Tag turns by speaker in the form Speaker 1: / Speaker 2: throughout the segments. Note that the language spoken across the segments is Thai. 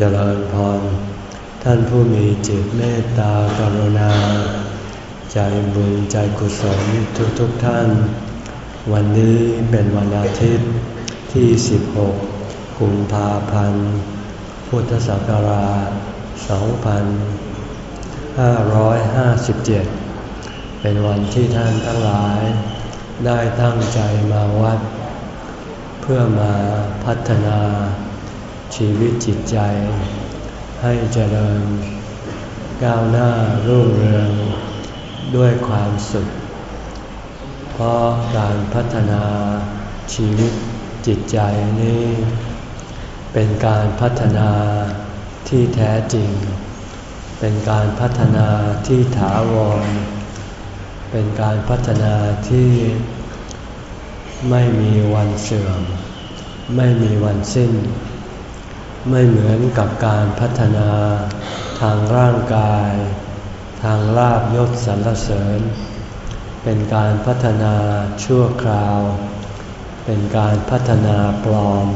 Speaker 1: เจริญพร ท่านผู้มีจิตเมตตากรุณา ใจบุญใจกุศลทุกทุกท่าน วันนี้เป็นวันอาทิตย์ที่ 16 กุมภาพันธ์ พุทธศักราช 2557 เป็นวันที่ท่านทั้งหลาย ได้ตั้งใจมาวัด เพื่อมาพัฒนา ชีวิตจิตใจ ให้เจริญ ก้าวหน้ารุ่งเรืองด้วยความสุข เพราะการพัฒนาชีวิตจิตใจนี้ เป็นการพัฒนาที่แท้จริง เป็นการพัฒนาที่ถาวร เป็นการพัฒนาที่ไม่มีวันเสื่อม ไม่มีวันสิ้น ไม่เหมือนกับการพัฒนา ทางร่างกาย ทางลาบยศสรรเสริญ เป็นการพัฒนาชั่วคราว เป็นการพัฒนาปลอม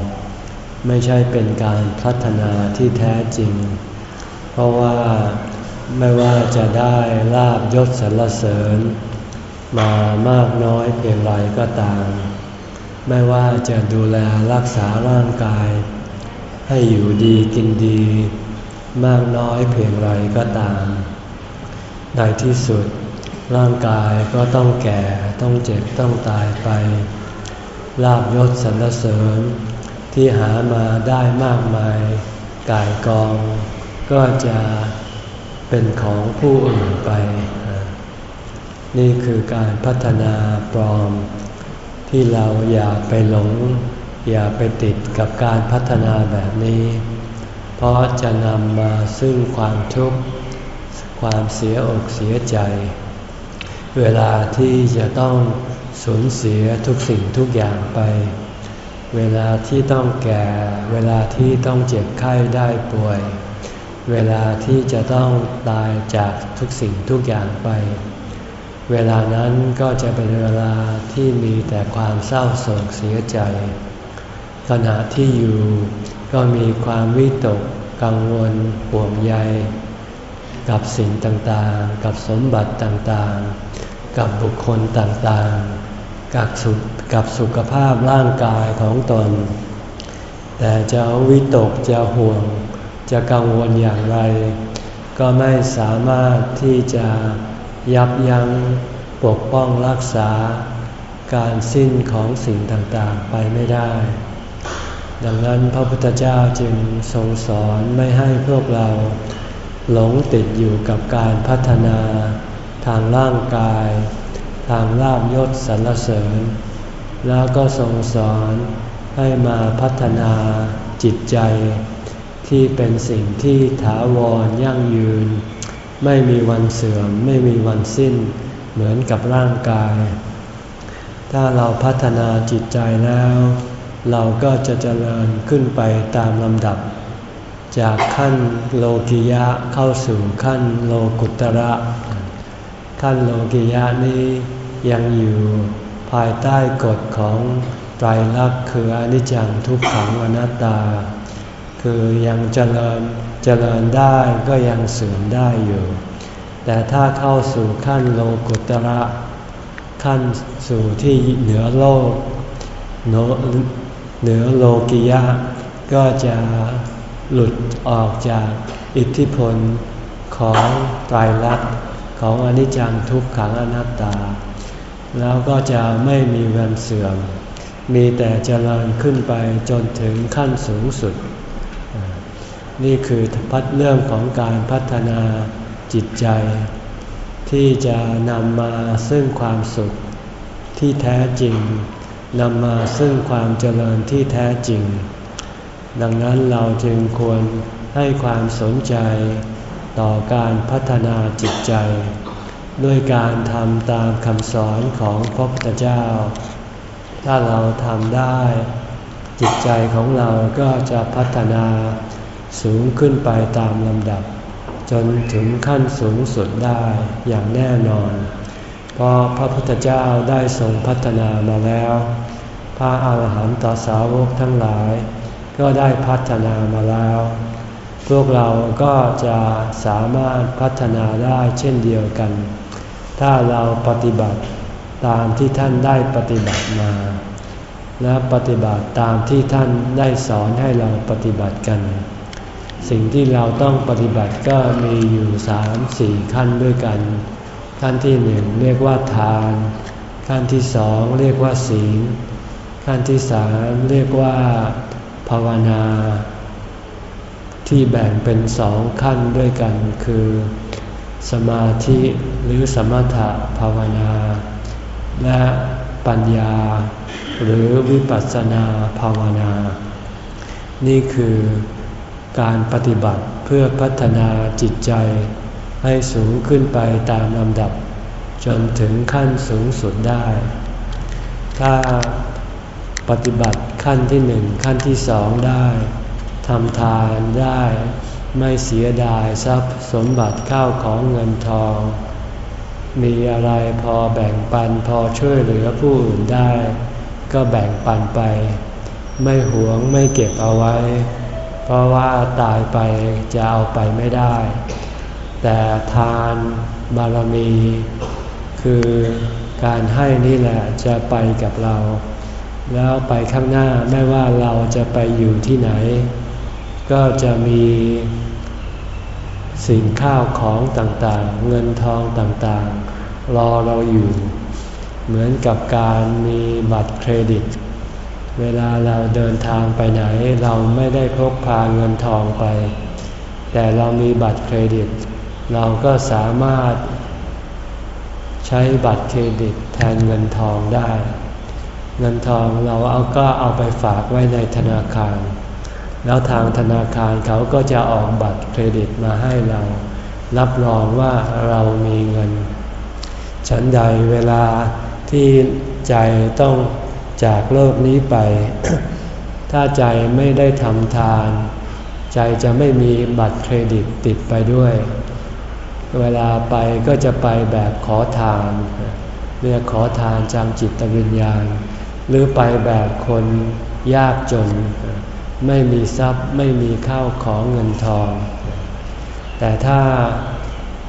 Speaker 1: ไม่ใช่เป็นการพัฒนาที่แท้จริง เพราะว่าไม่ว่าจะได้ลาบยศสรรเสริญ มามากน้อยเพียงไรก็ตาม ไม่ว่าจะดูแลรักษาร่างกาย ให้อยู่ดีกินดี มากน้อยเพียงไรก็ตาม ในที่สุดร่างกายก็ต้องแก่ต้องเจ็บต้องตายไป ลาบยศสรรเสริญ ที่หามาได้มากมายกายกอง ก็จะเป็นของผู้อื่นไป นี่คือการพัฒนาปลอม ที่เราอย่าไปหลง อย่าไปติดกับการพัฒนาแบบนี้ เพราะจะนำมาซึ่งความทุกข์ ความเสียอกเสียใจ เวลาที่จะต้องสูญเสียทุกสิ่งทุกอย่างไป เวลาที่ต้องแก่ เวลาที่ต้องเจ็บไข้ได้ป่วย เวลาที่จะต้องตายจากทุกสิ่งทุกอย่างไป เวลานั้นก็จะเป็นเวลาที่มีแต่ความเศร้าโศกเสียใจ ขณะที่อยู่ก็มีความวิตกกังวลห่วงใย กับสิ่งต่างๆ กับสมบัติต่างๆ กับบุคคลต่างๆ กับสุกับสุขภาพร่างกายของตน แต่จะวิตกจะห่วง จะกังวลอย่างไร ก็ไม่สามารถที่จะยับยั้งปกป้องรักษา การสิ้นของสิ่งต่างๆไปไม่ได้ ดังนั้นพระพุทธเจ้าจึงทรงสอนไม่ให้พวกเรา หลงติดอยู่กับการพัฒนา ทางร่างกาย ทางลาบยศสรรเสริญ แล้วก็ทรงสอนให้มาพัฒนาจิตใจ ที่เป็นสิ่งที่ถาวรยั่งยืน ไม่มีวันเสื่อมไม่มีวันสิ้น เหมือนกับร่างกาย ถ้าเราพัฒนาจิตใจแล้ว เราก็จะเจริญขึ้นไปตามลำดับ จากขั้นโลกิยะเข้าสู่ขั้นโลกุตระ ขั้นโลกิยะนี้ยังอยู่ภายใต้กฎของไตรลักษณ์คืออนิจจังทุกขังอนัตตา คือยังเจริญเจริญได้ก็ยังเสื่อมได้อยู่ แต่ถ้าเข้าสู่ขั้นโลกุตระ ขั้นสู่ที่เหนือโลกเหนือโลกิยะ ก็จะหลุดออกจากอิทธิพลของไตรลักษณ์ของอนิจจังทุกขังอนัตตา แล้วก็จะไม่มีวันเสื่อม มีแต่เจริญขึ้นไปจนถึงขั้นสูงสุด นี่คือพัดเรื่องของการพัฒนาจิตใจ ที่จะนำมาซึ่งความสุขที่แท้จริง นำมาซึ่งความเจริญที่แท้จริง ดังนั้นเราจึงควรให้ความสนใจต่อการพัฒนาจิตใจ ด้วยการทำตามคำสอนของพระพุทธเจ้า ถ้าเราทำได้ จิตใจของเราก็จะพัฒนาสูงขึ้นไปตามลำดับ จนถึงขั้นสูงสุดได้อย่างแน่นอน เพราะพระพุทธเจ้าได้ทรงพัฒนามาแล้ว พระอาหารหันตสาวกทั้งหลาย ก็ได้พัฒนามาแล้ว พวกเราก็จะสามารถพัฒนาได้เช่นเดียวกัน ถ้าเราปฏิบัติตามที่ท่านได้ปฏิบัติมา และปฏิบัติตามที่ท่านได้สอนให้เราปฏิบัติกัน สิ่งที่เราต้องปฏิบัติก็มีอยู่สามสี่ขั้นด้วยกัน ขั้นที่หนึ่งเรียกว่าทาน ขั้นที่สองเรียกว่าศีล ขั้นที่สามเรียกว่าภาวนา ที่แบ่งเป็นสองขั้นด้วยกันคือ สมาธิหรือสมถะภาวนา และปัญญา หรือวิปัสสนาภาวนา นี่คือการปฏิบัติเพื่อพัฒนาจิตใจ ให้สูงขึ้นไปตามลำดับ จนถึงขั้นสูงสุดได้ ถ้าปฏิบัติขั้นที่หนึ่งขั้นที่สองได้ทำทานได้ไม่เสียดายทรัพย์สมบัติข้าวของเงินทอง มีอะไรพอแบ่งปันพอช่วยเหลือผู้อื่นได้ ก็แบ่งปันไป ไม่หวงไม่เก็บเอาไว้ เพราะว่าตายไปจะเอาไปไม่ได้ แต่ทานบารมี คือการให้นี่แหละจะไปกับเรา แล้วไปข้างหน้าไม่ว่าเราจะไปอยู่ที่ไหน ก็จะมีสิ่งข้าวของต่างๆ เงินทองต่างๆ รอเราอยู่ เหมือนกับการมีบัตรเครดิต เวลาเราเดินทางไปไหน เราไม่ได้พกพาเงินทองไป แต่เรามีบัตรเครดิต เราก็สามารถใช้บัตรเครดิตแทนเงินทองได้ เงินทองเราเอาก็เอาไปฝากไว้ในธนาคาร แล้วทางธนาคารเขาก็จะออกบัตรเครดิตมาให้เรา รับรองว่าเรามีเงิน ฉันใดเวลาที่ใจต้องจากโลกนี้ไป ถ้าใจไม่ได้ทำทาน ใจจะไม่มีบัตรเครดิตติดไปด้วย เวลาไปก็จะไปแบบขอทาน เรียกขอทานจำจิตวิญญาณ หรือไปแบบคนยากจน ไม่มีทรัพย์ไม่มีข้าวของเงินทอง แต่ถ้า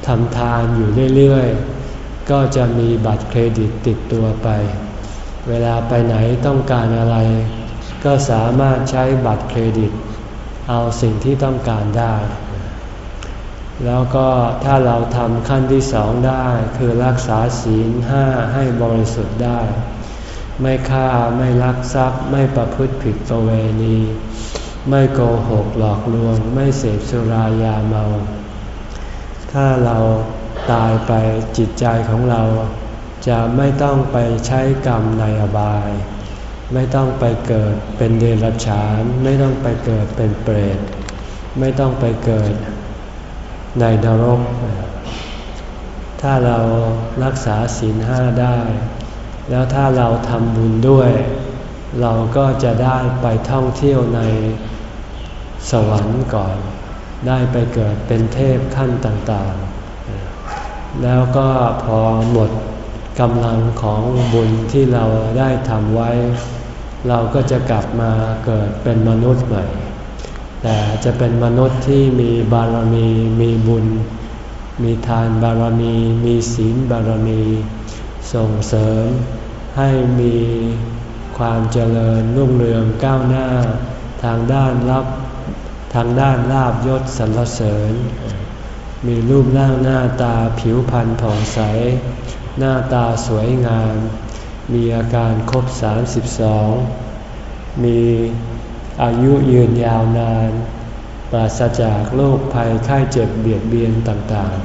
Speaker 1: ทำทานอยู่เรื่อยๆ ก็จะมีบัตรเครดิตติดตัวไป เวลาไปไหนต้องการอะไร ก็สามารถใช้บัตรเครดิต เอาสิ่งที่ต้องการได้ แล้วก็ถ้าเราทำขั้นที่สองได้คือรักษาศีลห้าให้บริสุทธิ์ได้ ไม่ฆ่าไม่ลักทรัพย์ ไม่ประพฤติผิดประเวณี ไม่โกหกหลอกลวง ไม่เสพสุรายาเมา ถ้าเราตายไปจิตใจของเรา จะไม่ต้องไปใช้กรรมในอบาย ไม่ต้องไปเกิดเป็นเดรัจฉาน ไม่ต้องไปเกิดเป็นเปรต ไม่ต้องไปเกิด ในนรก ถ้าเรารักษาศีลห้าได้ แล้วถ้าเราทำบุญด้วย เราก็จะได้ไปท่องเที่ยวในสวรรค์ก่อน ได้ไปเกิดเป็นเทพขั้นต่างๆ แล้วก็พอหมดกำลังของบุญที่เราได้ทำไว้ เราก็จะกลับมาเกิดเป็นมนุษย์ใหม่ แต่จะเป็นมนุษย์ที่มีบารมี มีบุญ มีทานบารมี มีศีลบารมี ส่งเสริมให้มีความเจริญรุ่งเรืองก้าวหน้า ทางด้านรับทางด้านลาบยศสรรเสริญ มีรูปร่างหน้าตาผิวพรรณผ่องใส หน้าตาสวยงาม มีอาการครบ 32 มี อายุยืนยาวนานปราศจากโรคภัยไข้เจ็บเบียดเบียนต่าง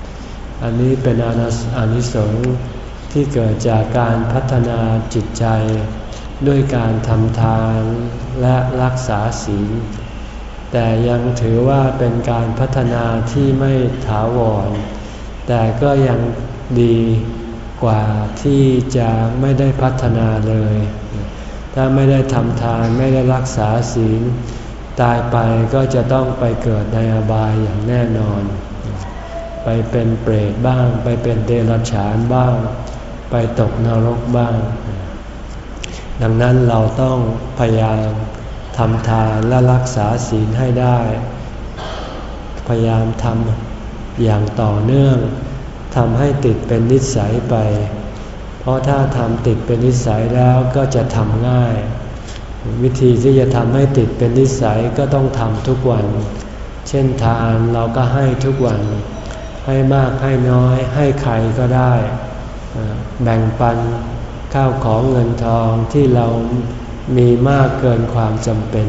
Speaker 1: ๆ อันนี้เป็นอานิสงส์ที่เกิดจากการพัฒนาจิตใจ ด้วยการทำทานและรักษาศีล แต่ยังถือว่าเป็นการพัฒนาที่ไม่ถาวร แต่ก็ยังดีกว่าที่จะไม่ได้พัฒนาเลย ถ้าไม่ได้ทำทานไม่ได้รักษาศีลตายไปก็จะต้องไปเกิดในอบายอย่างแน่นอน ไปเป็นเปรตบ้าง ไปเป็นเดรัจฉานบ้าง ไปตกนรกบ้าง ดังนั้นเราต้องพยายามทำทานและรักษาศีลให้ได้ พยายามทำอย่างต่อเนื่องทำให้ติดเป็นนิสัยไป เพราะถ้าทำติดเป็นนิสัยแล้วก็จะทำง่าย วิธีที่จะทำให้ติดเป็นนิสัยก็ต้องทำทุกวัน เช่นทานเราก็ให้ทุกวัน ให้มากให้น้อยให้ใครก็ได้ แบ่งปันข้าวของเงินทองที่เรามีมากเกินความจำเป็น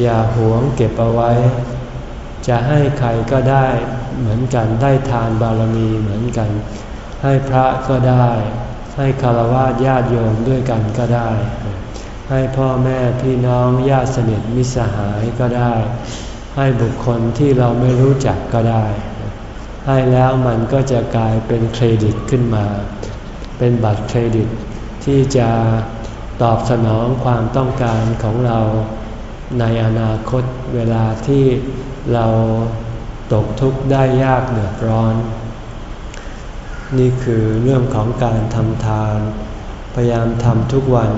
Speaker 1: อย่าหวงเก็บเอาไว้ จะให้ใครก็ได้เหมือนกันได้ทานบารมีเหมือนกัน ให้พระก็ได้ ให้คารวะญาติโยมด้วยกันก็ได้ ให้พ่อแม่พี่น้องญาติสนิทมิสหายก็ได้ ให้บุคคลที่เราไม่รู้จักก็ได้ ให้แล้วมันก็จะกลายเป็นเครดิตขึ้นมา เป็นบัตรเครดิตที่จะตอบสนองความต้องการของเราในอนาคตเวลาที่เราตกทุกข์ได้ยากเดือดร้อน นี่คือเรื่องของการทำทาน พยายามทำทุกวัน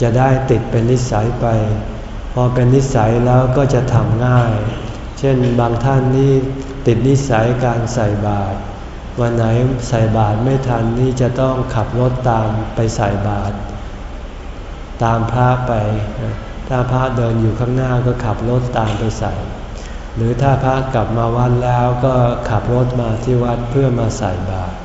Speaker 1: จะได้ติดเป็นนิสัยไป พอเป็นนิสัยแล้วก็จะทำง่าย เช่นบางท่านนี่ติดนิสัยการใส่บาตรวันไหนใส่บาตรไม่ทันนี่จะต้องขับรถตามไปใส่บาตรตามพระไป ถ้าพระเดินอยู่ข้างหน้าก็ขับรถตามไปใส่ หรือถ้าพระกลับมาวัดแล้วก็ขับรถมาที่วัดเพื่อมาใส่บาตร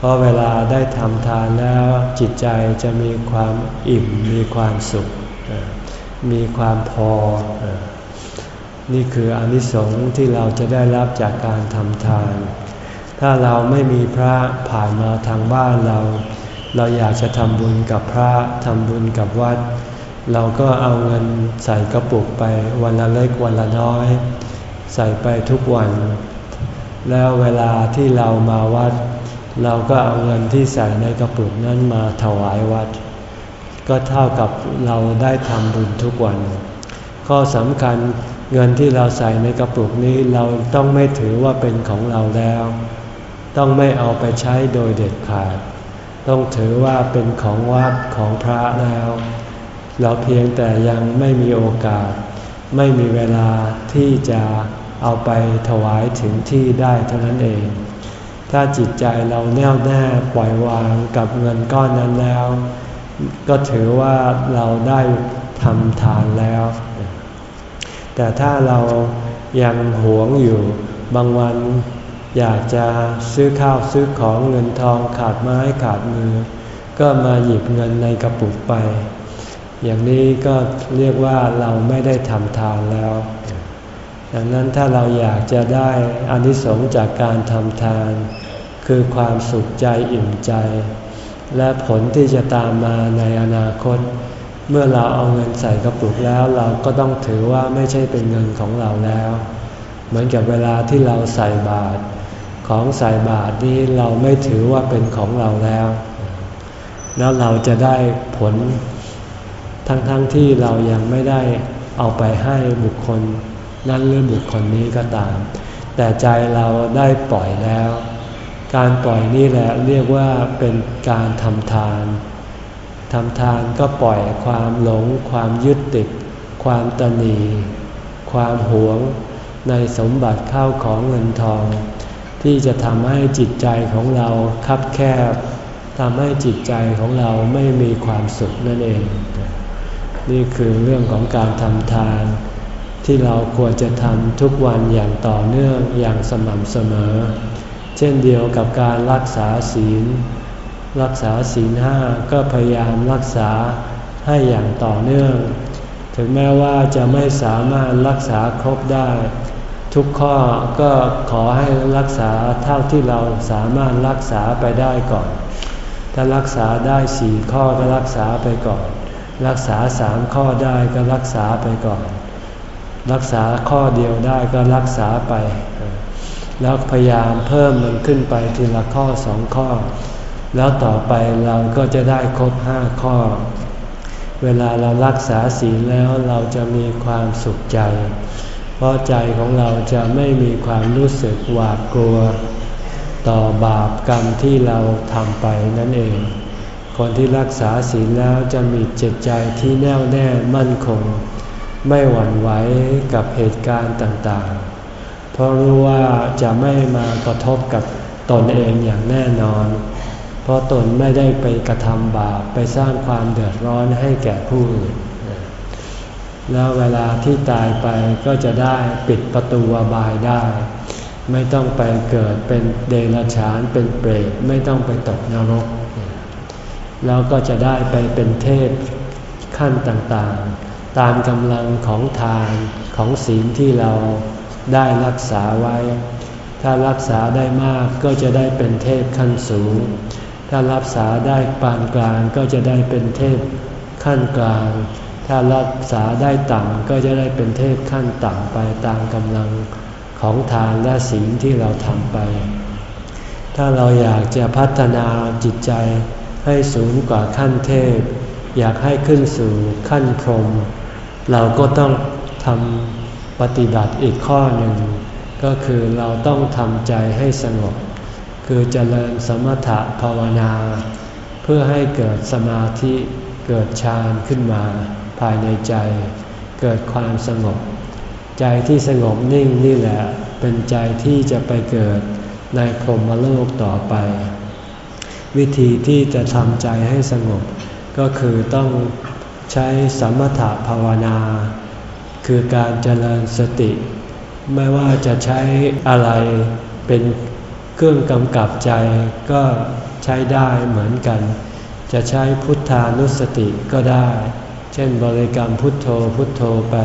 Speaker 1: เพราะเวลาได้ทำทานแล้วจิตใจจะมีความอิ่มมีความสุข มีความพอ นี่คืออนิสงส์ที่เราจะได้รับจากการทำทาน ถ้าเราไม่มีพระผ่านมาทางบ้านเรา เราอยากจะทำบุญกับพระทำบุญกับวัด เราก็เอาเงินใส่กระปุกไปวันละเล็กวันละน้อย ใส่ไปทุกวัน แล้วเวลาที่เรามาวัด เราก็เอาเงินที่ใส่ในกระปุกนั้นมาถวายวัด ก็เท่ากับเราได้ทำบุญทุกวัน ข้อสำคัญเงินที่เราใส่ในกระปุกนี้เราต้องไม่ถือว่าเป็นของเราแล้ว ต้องไม่เอาไปใช้โดยเด็ดขาด ต้องถือว่าเป็นของวัดของพระแล้ว เราเพียงแต่ยังไม่มีโอกาส ไม่มีเวลาที่จะเอาไปถวายถึงที่ได้เท่านั้นเอง ถ้าจิตใจเราแน่วแน่ปล่อยวางกับเงินก้อนนั้นแล้ว ก็ถือว่าเราได้ทำทานแล้ว แต่ถ้าเรายังหวงอยู่บางวันอยากจะซื้อข้าวซื้อของเงินทองขาดไม้ขาดมือ ก็มาหยิบเงินในกระปุกไป อย่างนี้ก็เรียกว่าเราไม่ได้ทำทานแล้ว ดังนั้นถ้าเราอยากจะได้อานิสงส์จากการทำทาน คือความสุขใจอิ่มใจ และผลที่จะตามมาในอนาคต เมื่อเราเอาเงินใส่กระปุกแล้วเราก็ต้องถือว่าไม่ใช่เป็นเงินของเราแล้ว เหมือนกับเวลาที่เราใส่บาตรของใส่บาตรนี้เราไม่ถือว่าเป็นของเราแล้ว แล้วเราจะได้ผลทั้งๆทที่เรายังไม่ได้เอาไปให้บุคคล นั้นหรือบุคคลนี้ก็ตาม แต่ใจเราได้ปล่อยแล้ว การปล่อยนี่แหละเรียกว่าเป็นการทำทานทำทานก็ปล่อยความหลง ความยึดติด ความตนี ความหวง ในสมบัติข้าวของเงินทอง ที่จะทำให้จิตใจของเราคับแคบทำให้จิตใจของเราไม่มีความสุขนั่นเอง นี่คือเรื่องของการทำทาน ที่เราควรจะทำทุกวันอย่างต่อเนื่องอย่างสม่ำเสมอ เช่นเดียวกับการรักษาศีล รักษาศีลห้าก็พยายามรักษาให้อย่างต่อเนื่อง ถึงแม้ว่าจะไม่สามารถรักษาครบได้ ทุกข้อก็ขอให้รักษาเท่าที่เราสามารถรักษาไปได้ก่อน ถ้ารักษาได้สี่ข้อก็รักษาไปก่อน รักษาสามข้อได้ก็รักษาไปก่อน รักษาข้อเดียวได้ก็รักษาไป แล้วพยายามเพิ่มมันขึ้นไปทีละข้อสองข้อ แล้วต่อไปเราก็จะได้ครบห้าข้อ เวลาเรารักษาศีลแล้วเราจะมีความสุขใจ เพราะใจของเราจะไม่มีความรู้สึกหวาดกลัว ต่อบาปกรรมที่เราทำไปนั่นเอง คนที่รักษาศีลแล้วจะมีจิตใจที่แน่วแน่มั่นคง ไม่หวั่นไหวกับเหตุการณ์ต่างๆ เพราะรู้ว่าจะไม่มากระทบกับตนเองอย่างแน่นอน เพราะตนไม่ได้ไปกระทำบาปไปสร้างความเดือดร้อนให้แก่ผู้อื่น แล้วเวลาที่ตายไปก็จะได้ปิดประตูบายได้ ไม่ต้องไปเกิดเป็นเดรัจฉานเป็นเปรตไม่ต้องไปตกนรก แล้วก็จะได้ไปเป็นเทพขั้นต่างๆ ตามกำลังของทานของศีลที่เราได้รักษาไว้ ถ้ารักษาได้มากก็จะได้เป็นเทพขั้นสูง ถ้ารักษาได้ปานกลางก็จะได้เป็นเทพขั้นกลาง ถ้ารักษาได้ต่ำก็จะได้เป็นเทพขั้นต่ำไปตามกำลังของทานและศีลที่เราทำไป ถ้าเราอยากจะพัฒนาจิตใจให้สูงกว่าขั้นเทพ อยากให้ขึ้นสู่ขั้นพรหม เราก็ต้องทำปฏิบัติอีกข้อหนึ่ง ก็คือเราต้องทำใจให้สงบ คือเจริญสมถะภาวนา เพื่อให้เกิดสมาธิเกิดฌานขึ้นมา ภายในใจ เกิดความสงบ ใจที่สงบนิ่งนี่แหละ เป็นใจที่จะไปเกิดในพรหมโลกต่อไป วิธีที่จะทำใจให้สงบ ก็คือต้อง ใช้สมถะภาวนา คือการเจริญสติ ไม่ว่าจะใช้อะไรเป็นเครื่องกำกับใจก็ใช้ได้เหมือนกัน จะใช้พุทธานุสติก็ได้ เช่นบริกรรมพุทโธพุทโธไป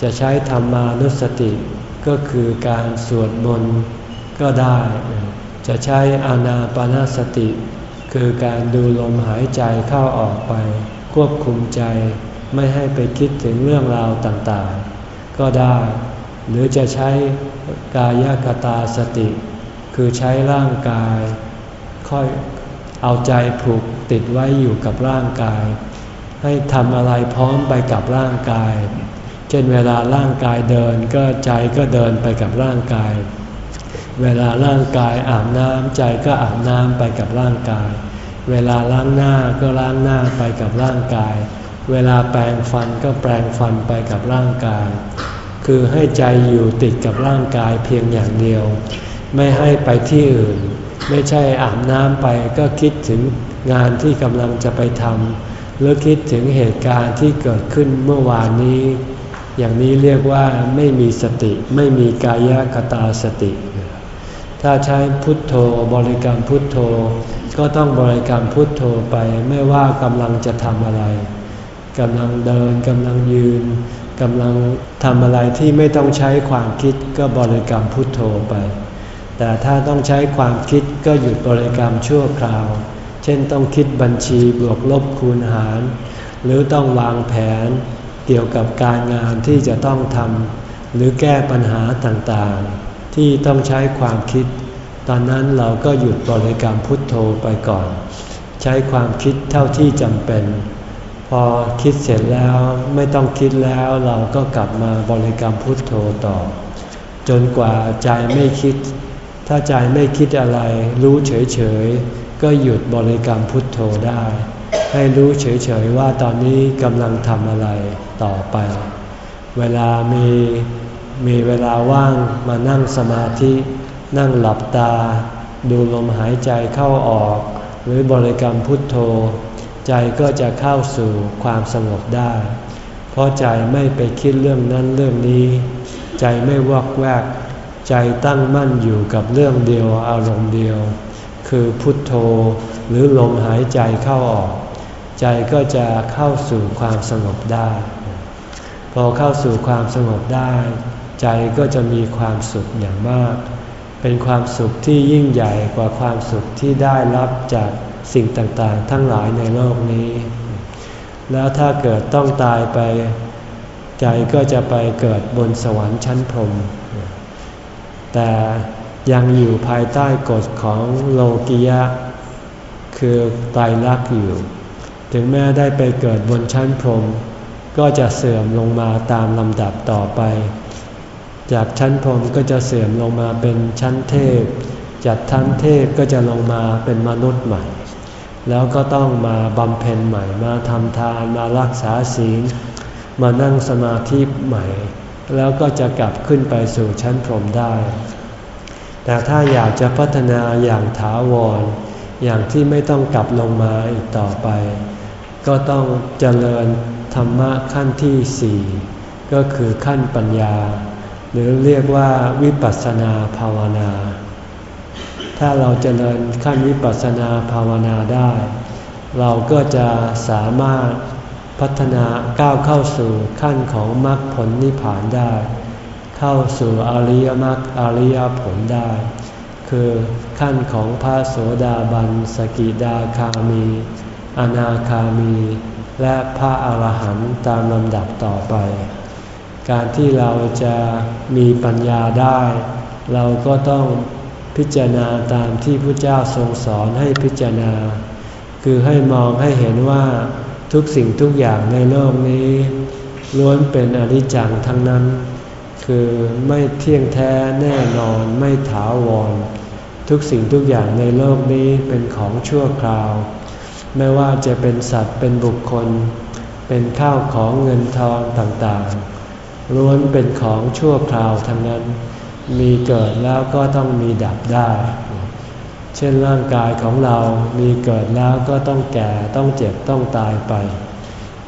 Speaker 1: จะใช้ธรรมานุสติก็คือการสวดมนต์ก็ได้ จะใช้อานาปนาสติ คือการดูลมหายใจเข้าออกไป ควบคุมใจไม่ให้ไปคิดถึงเรื่องราวต่างๆ ก็ได้ หรือจะใช้กายกตาสติ คือใช้ร่างกาย ค่อยเอาใจผูกติดไว้อยู่กับร่างกาย ให้ทำอะไรพร้อมไปกับร่างกาย เช่นเวลาร่างกายเดินก็ใจก็เดินไปกับร่างกาย เวลาร่างกายอาบน้ำใจก็อาบน้ำไปกับร่างกาย เวลาล้างหน้าก็ล้างหน้าไปกับร่างกาย เวลาแปรงฟันก็แปรงฟันไปกับร่างกาย คือให้ใจอยู่ติดกับร่างกายเพียงอย่างเดียว ไม่ให้ไปที่อื่น ไม่ใช่อาบน้ำไปก็คิดถึงงานที่กำลังจะไปทำหรือคิดถึงเหตุการณ์ที่เกิดขึ้นเมื่อวานนี้ อย่างนี้เรียกว่าไม่มีสติไม่มีกายกตาสติ ถ้าใช้พุทโธบริกรรมพุทโธ ก็ต้องบริกรรมพุทโธไปไม่ว่ากำลังจะทำอะไรกำลังเดินกำลังยืนกำลังทำอะไรที่ไม่ต้องใช้ความคิดก็บริกรรมพุทโธไป แต่ถ้าต้องใช้ความคิดก็หยุดบริกรรมชั่วคราว เช่นต้องคิดบัญชีบวกลบคูณหาร หรือต้องวางแผนเกี่ยวกับการงานที่จะต้องทำหรือแก้ปัญหาต่างๆ ที่ต้องใช้ความคิด ตอนนั้นเราก็หยุดบริกรรมพุทโธไปก่อน ใช้ความคิดเท่าที่จำเป็น พอคิดเสร็จแล้วไม่ต้องคิดแล้วเราก็กลับมาบริกรรมพุทโธต่อ จนกว่าใจไม่คิด ถ้าใจไม่คิดอะไร รู้เฉยๆ ก็หยุดบริกรรมพุทโธได้ ให้รู้เฉยๆว่าตอนนี้กำลังทำอะไรต่อไป เวลามีมีเวลาว่างมานั่งสมาธิ นั่งหลับตา ดูลมหายใจเข้าออก หรือบริกรรมพุทโธ ใจก็จะเข้าสู่ความสงบได้ เพราะใจไม่ไปคิดเรื่องนั้นเรื่องนี้ ใจไม่วอกแวก ใจตั้งมั่นอยู่กับเรื่องเดียวอารมณ์เดียว คือพุทโธหรือลมหายใจเข้าออก ใจก็จะเข้าสู่ความสงบได้ พอเข้าสู่ความสงบได้ ใจก็จะมีความสุขอย่างมาก เป็นความสุขที่ยิ่งใหญ่กว่าความสุขที่ได้รับจากสิ่งต่างๆ ทั้งหลายในโลกนี้ แล้วถ้าเกิดต้องตายไป ใจก็จะไปเกิดบนสวรรค์ชั้นพรหมแต่ยังอยู่ภายใต้กฎของโลกิยะ คือตายรักอยู่ ถึงแม้ได้ไปเกิดบนชั้นพรหมก็จะเสื่อมลงมาตามลำดับต่อไป จากชั้นพรหมก็จะเสื่อมลงมาเป็นชั้นเทพ จากชั้นเทพก็จะลงมาเป็นมนุษย์ใหม่ แล้วก็ต้องมาบำเพ็ญใหม่ มาทำทาน มารักษาศีล มานั่งสมาธิใหม่ แล้วก็จะกลับขึ้นไปสู่ชั้นพรหมได้ แต่ถ้าอยากจะพัฒนาอย่างถาวร อย่างที่ไม่ต้องกลับลงมาอีกต่อไป ก็ต้องเจริญธรรมะขั้นที่สี่ก็คือขั้นปัญญา หรือเรียกว่าวิปัสสนาภาวนา ถ้าเราเจริญขั้นวิปัสสนาภาวนาได้ เราก็จะสามารถพัฒนาก้าวเข้าสู่ขั้นของมรรคผลนิพพานได้ เข้าสู่อริยมรรคอริยผลได้ คือขั้นของพระโสดาบัน สกิดาคามี อนาคามี และพระอาหารหันต์ตามลำดับต่อไป การที่เราจะมีปัญญาได้ เราก็ต้องพิจารณาตามที่พระเจ้าทรงสอนให้พิจารณา คือให้มองให้เห็นว่าทุกสิ่งทุกอย่างในโลกนี้ ล้วนเป็นอนิจจังทั้งนั้น คือไม่เที่ยงแท้แน่นอนไม่ถาวร ทุกสิ่งทุกอย่างในโลกนี้เป็นของชั่วคราว ไม่ว่าจะเป็นสัตว์เป็นบุคคล เป็นข้าวของเงินทองต่างๆ ล้วนเป็นของชั่วคราวทั้งนั้น มีเกิดแล้วก็ต้องมีดับได้ เช่นร่างกายของเรามีเกิดแล้วก็ต้องแก่ต้องเจ็บต้องตายไป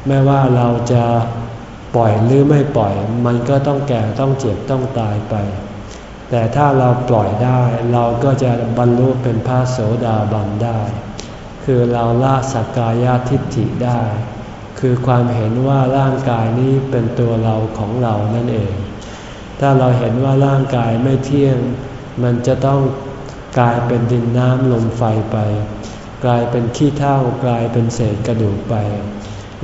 Speaker 1: ไม่ว่าเราจะปล่อยหรือไม่ปล่อย มันก็ต้องแก่ต้องเจ็บต้องตายไป แต่ถ้าเราปล่อยได้เราก็จะบรรลุเป็นพระโสดาบันได้ คือเราละสักกายทิฏฐิได้ คือความเห็นว่าร่างกายนี้เป็นตัวเราของเรานั่นเอง ถ้าเราเห็นว่าร่างกายไม่เที่ยง มันจะต้องกลายเป็นดินน้ำลมไฟไป กลายเป็นขี้เถ้ากลายเป็นเศษกระดูกไป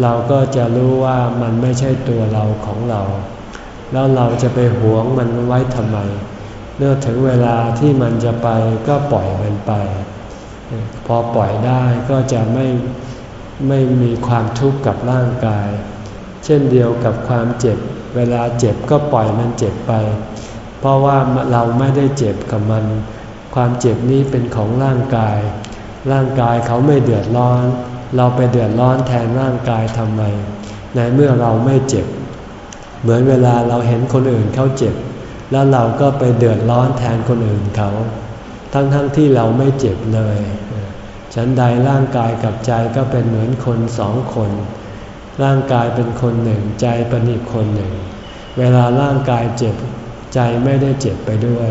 Speaker 1: เราก็จะรู้ว่ามันไม่ใช่ตัวเราของเรา แล้วเราจะไปหวงมันไว้ทำไมเมื่อถึงเวลาที่มันจะไปก็ปล่อยมันไป พอปล่อยได้ก็จะไม่ ไม่มีความทุกข์กับร่างกาย เช่นเดียวกับความเจ็บ เวลาเจ็บก็ปล่อยมันเจ็บไป เพราะว่าเราไม่ได้เจ็บกับมัน ความเจ็บนี้เป็นของร่างกาย ร่างกายเขาไม่เดือดร้อน เราไปเดือดร้อนแทนร่างกายทำไม ในเมื่อเราไม่เจ็บ เหมือนเวลาเราเห็นคนอื่นเขาเจ็บ แล้วเราก็ไปเดือดร้อนแทนคนอื่นเขา ทั้งๆทที่เราไม่เจ็บเลย ฉันใดร่างกายกับใจก็เป็นเหมือนคนสองคน ร่างกายเป็นคนหนึ่งใจเป็นอีกคนหนึ่ง เวลาร่างกายเจ็บใจไม่ได้เจ็บไปด้วย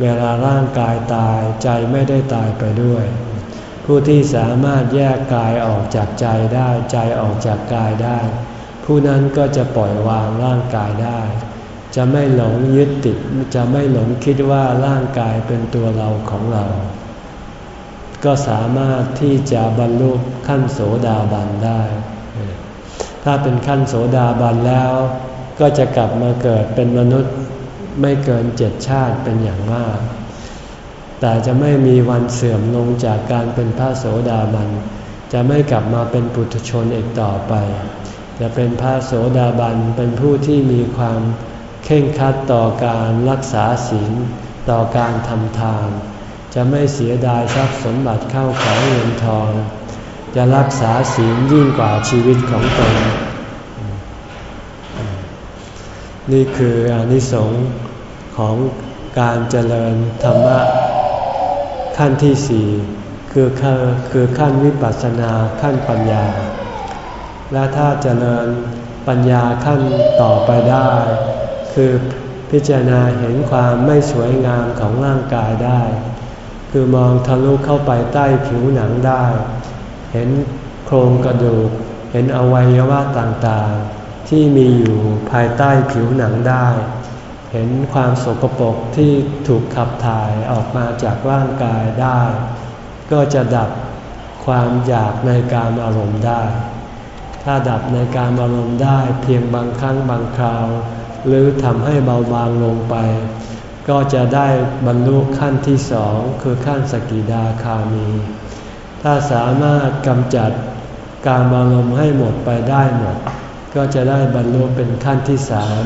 Speaker 1: เวลาร่างกายตายใจไม่ได้ตายไปด้วย ผู้ที่สามารถแยกกายออกจากใจได้ใจออกจากกายได้ ผู้นั้นก็จะปล่อยวางร่างกายได้ จะไม่หลงยึดติดจะไม่หลงคิดว่าร่างกายเป็นตัวเราของเรา ก็สามารถที่จะบรรลุขั้นโสดาบันได้ ถ้าเป็นขั้นโสดาบันแล้ว ก็จะกลับมาเกิดเป็นมนุษย์ไม่เกินเจ็ดชาติเป็นอย่างมาก แต่จะไม่มีวันเสื่อมลงจากการเป็นพระโสดาบัน จะไม่กลับมาเป็นปุถุชนอีกต่อไป จะเป็นพระโสดาบันเป็นผู้ที่มีความเข่งคัดต่อการรักษาศีลต่อการทำทาน จะไม่เสียดายทรัพย์สมบัติเข้าของเงินทอง จะรักษาศีลยิ่งกว่าชีวิตของตน นี่คืออนิสงส์ของการเจริญธรรมะขั้นที่สี่คือคือขั้นวิปัสสนาขั้นปัญญา และถ้าเจริญปัญญาขั้นต่อไปได้ คือพิจารณาเห็นความไม่สวยงามของร่างกายได้ คือมองทะลุเข้าไปใต้ผิวหนังได้ เห็นโครงกระดูก เห็นอวัยวะต่างๆ ที่มีอยู่ภายใต้ผิวหนังได้ เห็นความสกปรกที่ถูกขับถ่ายออกมาจากร่างกายได้ ก็จะดับความอยากในการอารมณ์ได้ ถ้าดับในการอารมณ์ได้เพียงบางครั้งบางคราว หรือทำให้เบาบางลงไป ก็จะได้บรรลุขั้นที่สองคือขั้นสกิดาคามี ถ้าสามารถกำจัดการอารมให้หมดไปได้หมด ก็จะได้บรรลุเป็นขั้นที่สาม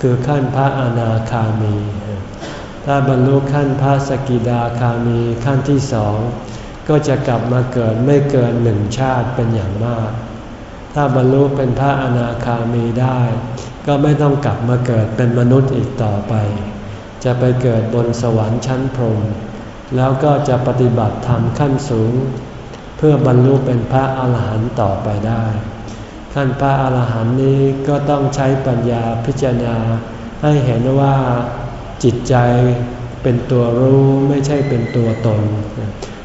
Speaker 1: คือขั้นพระอนาคามี ถ้าบรรลุขั้นพระสกิดาคามีขั้นที่สองก็จะกลับมาเกิดไม่เกินหนึ่งชาติเป็นอย่างมาก ถ้าบรรลุเป็นพระอนาคามีได้ ก็ไม่ต้องกลับมาเกิดเป็นมนุษย์อีกต่อไป จะไปเกิดบนสวรรค์ชั้นพรหมแล้วก็จะปฏิบัติธรรมขั้นสูง เพื่อบรรลุเป็นพระอาหารหันต์ต่อไปได้ ขั้นพระอาหารหันต์นี้ก็ต้องใช้ปัญญาพิจารณา ให้เห็นว่าจิตใจเป็นตัวรู้ไม่ใช่เป็นตัวตน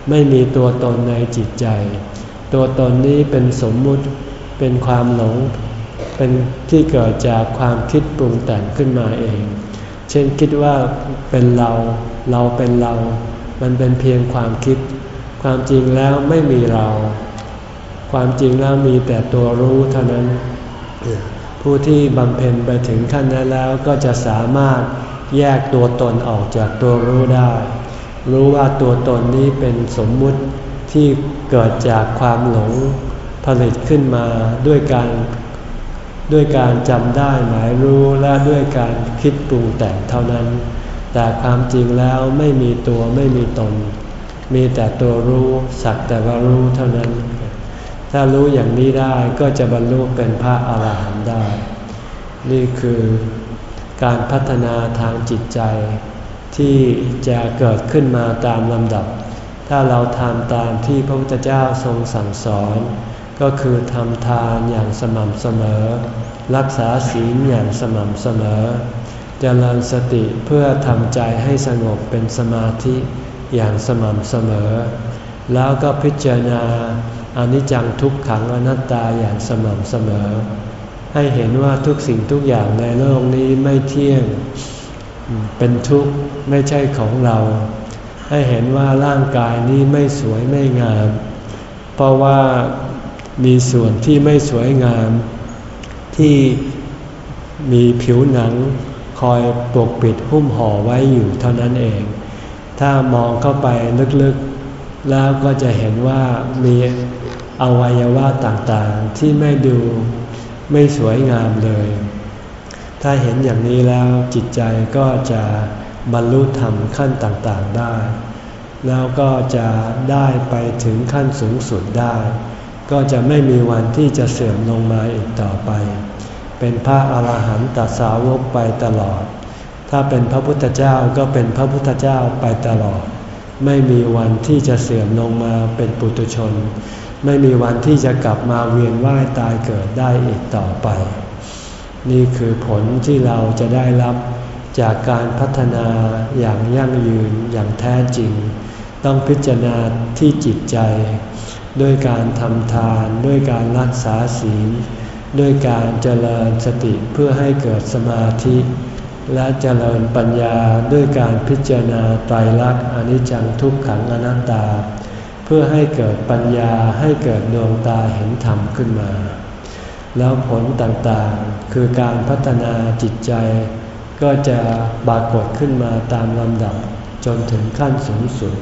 Speaker 1: ไม่มีตัวตนในจิตใจ ตัวตนนี้เป็นสมมุติเป็นความหลง เป็นที่เกิดจากความคิดปรุงแต่งขึ้นมาเอง เช่นคิดว่าเป็นเราเราเป็นเรา มันเป็นเพียงความคิด ความจริงแล้วไม่มีเรา ความจริงแล้วมีแต่ตัวรู้เท่านั้น ผู้ที่บำเพ็ญไปถึงขั้นนั้นแล้วก็จะสามารถแยกตัวตนออกจากตัวรู้ได้ รู้ว่าตัวตนนี้เป็นสมมุติที่เกิดจากความหลงผลิตขึ้นมาด้วยการ ด้วยการจำได้หมายรู้และด้วยการคิดปรุงแต่งเท่านั้น แต่ความจริงแล้วไม่มีตัวไม่มีตน มีแต่ตัวรู้สักแต่ว่ารู้เท่านั้น ถ้ารู้อย่างนี้ได้ก็จะบรรลุเป็นพระอาหารหันต์ได้ นี่คือการพัฒนาทางจิตใจ ที่จะเกิดขึ้นมาตามลำดับ ถ้าเราทำตามที่พระพุทธเจ้าทรงสั่งสอน ก็คือทำทานอย่างสม่ำเสมอ รักษาศีลอย่างสม่ำเสมอจเจริญสติเพื่อทำใจให้สงบเป็นสมาธิอย่างสม่ำเสมอ แล้วก็พิจารณาอนิจจังทุกขังอนัตตาอย่างสม่ำเสมอ ให้เห็นว่าทุกสิ่งทุกอย่างในโลกนี้ไม่เที่ยง เป็นทุกข์ไม่ใช่ของเรา ให้เห็นว่าร่างกายนี้ไม่สวยไม่งาม เพราะว่า มีส่วนที่ไม่สวยงาม ที่มีผิวหนังคอยปกปิดหุ้มห่อไว้อยู่เท่านั้นเอง ถ้ามองเข้าไปลึกๆ แล้วก็จะเห็นว่ามีอวัยวะต่างๆ ที่ไม่ดูไม่สวยงามเลย ถ้าเห็นอย่างนี้แล้วจิตใจก็จะบรรลุธรรมขั้นต่างๆได้ แล้วก็จะได้ไปถึงขั้นสูงสุดได้ ก็จะไม่มีวันที่จะเสื่อมลงมาอีกต่อไป เป็นพระอาหารหันตสาวกไปตลอด ถ้าเป็นพระพุทธเจ้าก็เป็นพระพุทธเจ้าไปตลอด ไม่มีวันที่จะเสื่อมลงมาเป็นปุตุชน ไม่มีวันที่จะกลับมาเวียนว่ายตายเกิดได้อีกต่อไป นี่คือผลที่เราจะได้รับจากการพัฒนาอย่างยั่งยืนอย่างแท้จริง ต้องพิจารณาที่จิตใจ ด้วยการทำทานด้วยการรักษาศีล ด้วยการเจริญสติเพื่อให้เกิดสมาธิ และเจริญปัญญาด้วยการพิจารณาไตรลักษณ์อนิจจังทุกขังอนัตตา เพื่อให้เกิดปัญญาให้เกิดดวงตาเห็นธรรมขึ้นมา แล้วผลต่างๆคือการพัฒนาจิตใจ ก็จะปรากฏขึ้นมาตามลำดับจนถึงขั้นสูงสุด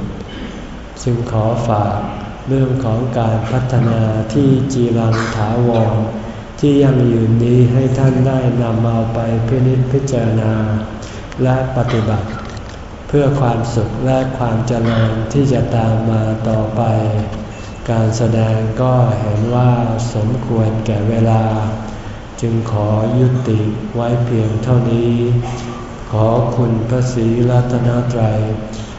Speaker 1: จึงขอฝาก เรื่องของการพัฒนาที่จีรังถาวร ที่ยังยืนนี้ให้ท่านได้นำเอาไปพินิจพิจารณา และปฏิบัติ เพื่อความสุขและความเจริญที่จะตามมาต่อไป การแสดงก็เห็นว่าสมควรแก่เวลา จึงขอยุติไว้เพียงเท่านี้ ขอคุณพระศรีรัตนตรัย